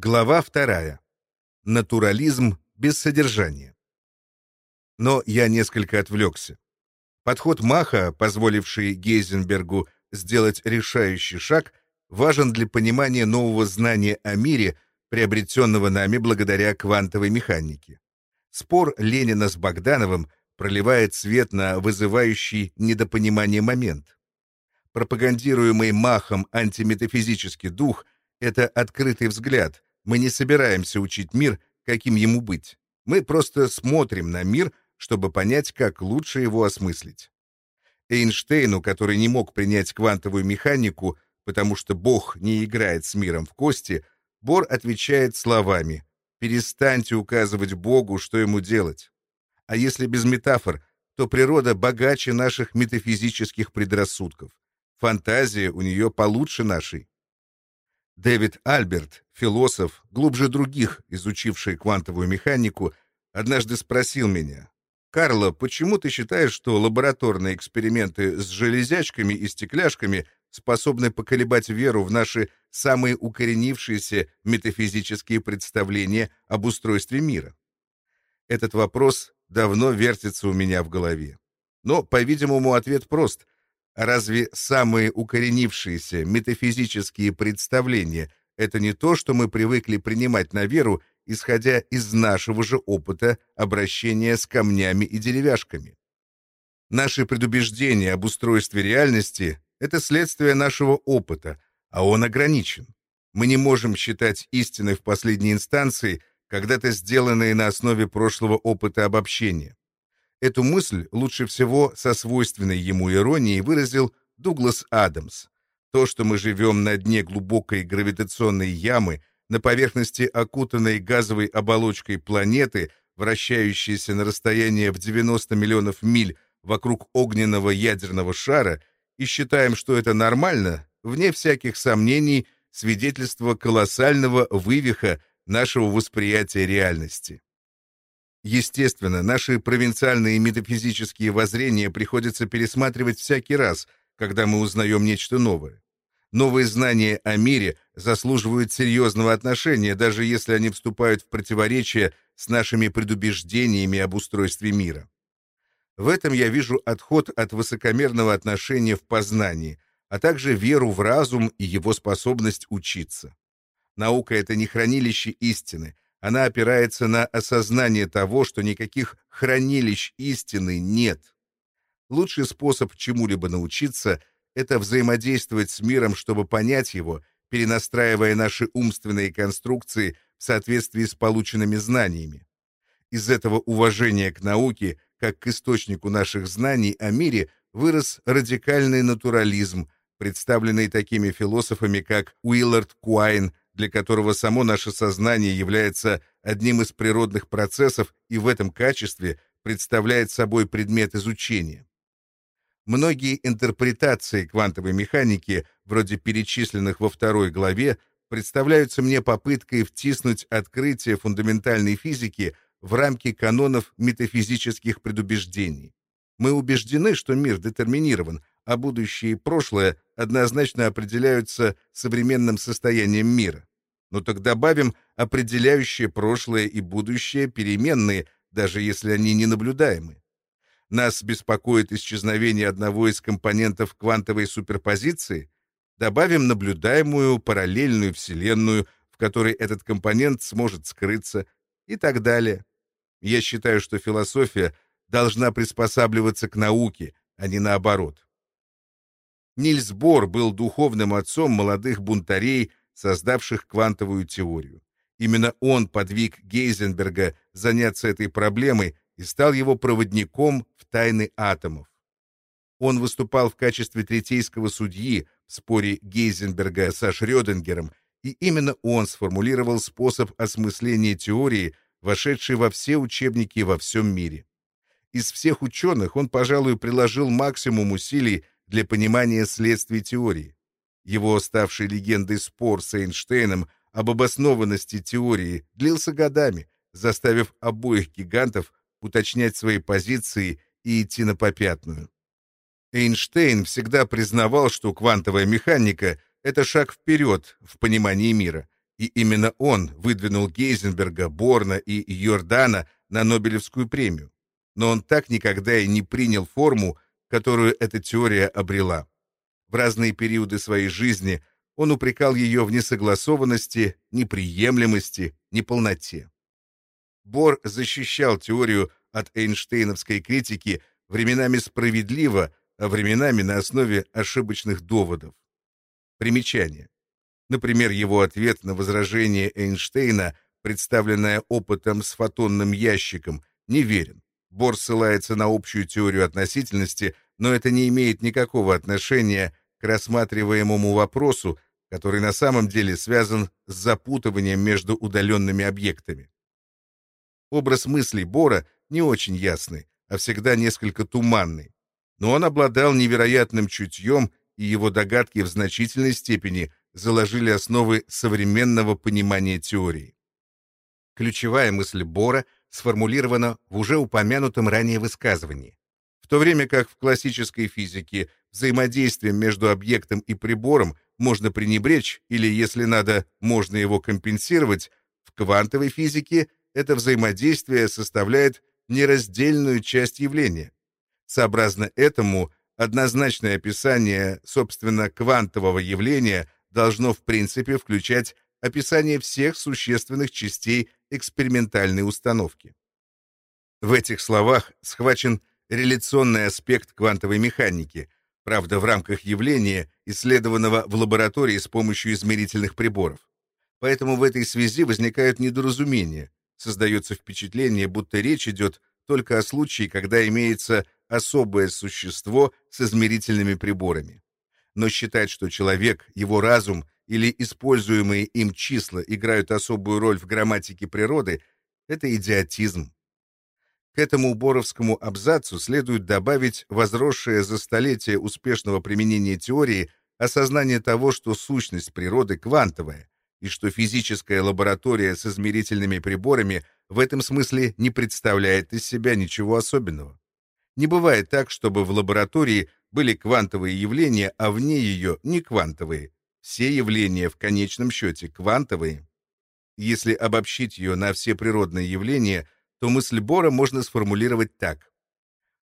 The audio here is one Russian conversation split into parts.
Глава вторая. Натурализм без содержания. Но я несколько отвлекся. Подход Маха, позволивший Гейзенбергу сделать решающий шаг, важен для понимания нового знания о мире, приобретенного нами благодаря квантовой механике. Спор Ленина с Богдановым проливает свет на вызывающий недопонимание момент. Пропагандируемый Махом антиметафизический дух — это открытый взгляд. Мы не собираемся учить мир, каким ему быть. Мы просто смотрим на мир, чтобы понять, как лучше его осмыслить. Эйнштейну, который не мог принять квантовую механику, потому что Бог не играет с миром в кости, Бор отвечает словами «Перестаньте указывать Богу, что ему делать». А если без метафор, то природа богаче наших метафизических предрассудков. Фантазия у нее получше нашей. Дэвид Альберт, философ, глубже других, изучивший квантовую механику, однажды спросил меня, «Карло, почему ты считаешь, что лабораторные эксперименты с железячками и стекляшками способны поколебать веру в наши самые укоренившиеся метафизические представления об устройстве мира?» Этот вопрос давно вертится у меня в голове. Но, по-видимому, ответ прост — Разве самые укоренившиеся метафизические представления — это не то, что мы привыкли принимать на веру, исходя из нашего же опыта обращения с камнями и деревяшками? Наши предубеждения об устройстве реальности — это следствие нашего опыта, а он ограничен. Мы не можем считать истиной в последней инстанции когда-то сделанные на основе прошлого опыта обобщения. Эту мысль лучше всего со свойственной ему иронией выразил Дуглас Адамс. То, что мы живем на дне глубокой гравитационной ямы, на поверхности окутанной газовой оболочкой планеты, вращающейся на расстояние в 90 миллионов миль вокруг огненного ядерного шара, и считаем, что это нормально, вне всяких сомнений, свидетельство колоссального вывиха нашего восприятия реальности. Естественно, наши провинциальные метафизические воззрения приходится пересматривать всякий раз, когда мы узнаем нечто новое. Новые знания о мире заслуживают серьезного отношения, даже если они вступают в противоречие с нашими предубеждениями об устройстве мира. В этом я вижу отход от высокомерного отношения в познании, а также веру в разум и его способность учиться. Наука — это не хранилище истины — она опирается на осознание того, что никаких хранилищ истины нет. Лучший способ чему-либо научиться — это взаимодействовать с миром, чтобы понять его, перенастраивая наши умственные конструкции в соответствии с полученными знаниями. Из этого уважения к науке, как к источнику наших знаний о мире, вырос радикальный натурализм, представленный такими философами, как Уиллард Куайн, для которого само наше сознание является одним из природных процессов и в этом качестве представляет собой предмет изучения. Многие интерпретации квантовой механики, вроде перечисленных во второй главе, представляются мне попыткой втиснуть открытие фундаментальной физики в рамки канонов метафизических предубеждений. Мы убеждены, что мир детерминирован, а будущее и прошлое однозначно определяются современным состоянием мира. Но так добавим определяющее прошлое и будущее переменные, даже если они не наблюдаемы. Нас беспокоит исчезновение одного из компонентов квантовой суперпозиции, добавим наблюдаемую параллельную вселенную, в которой этот компонент сможет скрыться, и так далее. Я считаю, что философия должна приспосабливаться к науке, а не наоборот. Нильс Бор был духовным отцом молодых бунтарей, создавших квантовую теорию. Именно он подвиг Гейзенберга заняться этой проблемой и стал его проводником в тайны атомов. Он выступал в качестве третейского судьи в споре Гейзенберга со Шрёдингером, и именно он сформулировал способ осмысления теории, вошедшей во все учебники во всем мире. Из всех ученых он, пожалуй, приложил максимум усилий для понимания следствий теории. Его ставший легендой спор с Эйнштейном об обоснованности теории длился годами, заставив обоих гигантов уточнять свои позиции и идти на попятную. Эйнштейн всегда признавал, что квантовая механика — это шаг вперед в понимании мира, И именно он выдвинул Гейзенберга, Борна и Йордана на Нобелевскую премию. Но он так никогда и не принял форму, которую эта теория обрела. В разные периоды своей жизни он упрекал ее в несогласованности, неприемлемости, неполноте. Бор защищал теорию от Эйнштейновской критики временами справедливо, а временами на основе ошибочных доводов. Примечание. Например, его ответ на возражение Эйнштейна, представленное опытом с фотонным ящиком, неверен. Бор ссылается на общую теорию относительности, но это не имеет никакого отношения к рассматриваемому вопросу, который на самом деле связан с запутыванием между удаленными объектами. Образ мыслей Бора не очень ясный, а всегда несколько туманный. Но он обладал невероятным чутьем, и его догадки в значительной степени заложили основы современного понимания теории. Ключевая мысль Бора сформулирована в уже упомянутом ранее высказывании. В то время как в классической физике взаимодействием между объектом и прибором можно пренебречь или, если надо, можно его компенсировать, в квантовой физике это взаимодействие составляет нераздельную часть явления. Сообразно этому, однозначное описание, собственно, квантового явления должно в принципе включать описание всех существенных частей экспериментальной установки. В этих словах схвачен реляционный аспект квантовой механики, правда, в рамках явления, исследованного в лаборатории с помощью измерительных приборов. Поэтому в этой связи возникают недоразумения, создается впечатление, будто речь идет только о случае, когда имеется особое существо с измерительными приборами. Но считать, что человек, его разум или используемые им числа играют особую роль в грамматике природы, это идиотизм. К этому уборовскому абзацу следует добавить возросшее за столетия успешного применения теории осознание того, что сущность природы квантовая, и что физическая лаборатория с измерительными приборами в этом смысле не представляет из себя ничего особенного. Не бывает так, чтобы в лаборатории были квантовые явления, а вне ее не квантовые. Все явления в конечном счете квантовые. Если обобщить ее на все природные явления, то мысль Бора можно сформулировать так.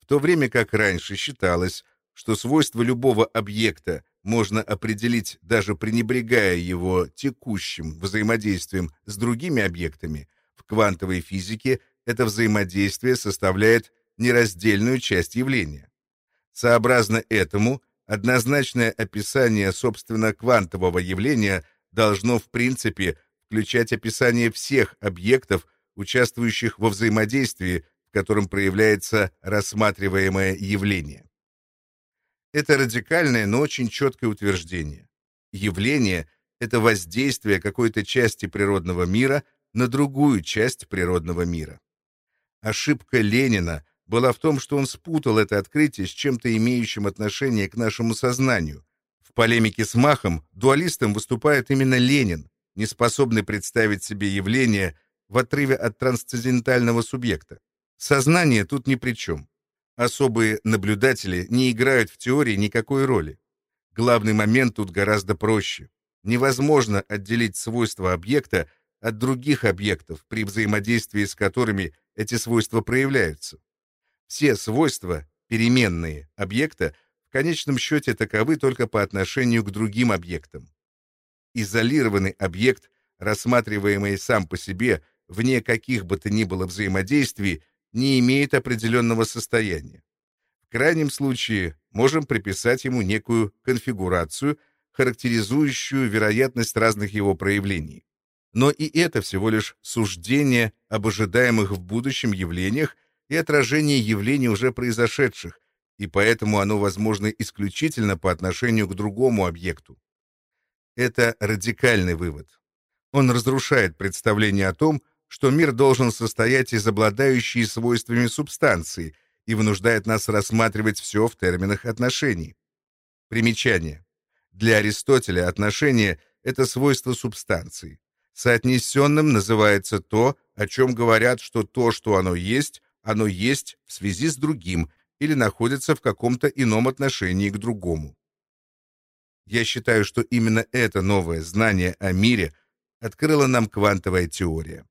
В то время как раньше считалось, что свойства любого объекта можно определить, даже пренебрегая его текущим взаимодействием с другими объектами, в квантовой физике это взаимодействие составляет нераздельную часть явления. Сообразно этому, однозначное описание, собственно, квантового явления должно в принципе включать описание всех объектов, участвующих во взаимодействии, в котором проявляется рассматриваемое явление. Это радикальное, но очень четкое утверждение. Явление — это воздействие какой-то части природного мира на другую часть природного мира. Ошибка Ленина была в том, что он спутал это открытие с чем-то имеющим отношение к нашему сознанию. В полемике с Махом дуалистом выступает именно Ленин, не способный представить себе явление в отрыве от трансцендентального субъекта. Сознание тут ни при чем. Особые наблюдатели не играют в теории никакой роли. Главный момент тут гораздо проще. Невозможно отделить свойства объекта от других объектов, при взаимодействии с которыми эти свойства проявляются. Все свойства, переменные объекта, в конечном счете таковы только по отношению к другим объектам. Изолированный объект, рассматриваемый сам по себе, вне каких бы то ни было взаимодействий, не имеет определенного состояния. В крайнем случае можем приписать ему некую конфигурацию, характеризующую вероятность разных его проявлений. Но и это всего лишь суждение об ожидаемых в будущем явлениях и отражение явлений уже произошедших, и поэтому оно возможно исключительно по отношению к другому объекту. Это радикальный вывод. Он разрушает представление о том, что мир должен состоять из обладающей свойствами субстанции и вынуждает нас рассматривать все в терминах отношений. Примечание. Для Аристотеля отношение — это свойство субстанции. Соотнесенным называется то, о чем говорят, что то, что оно есть, оно есть в связи с другим или находится в каком-то ином отношении к другому. Я считаю, что именно это новое знание о мире открыла нам квантовая теория.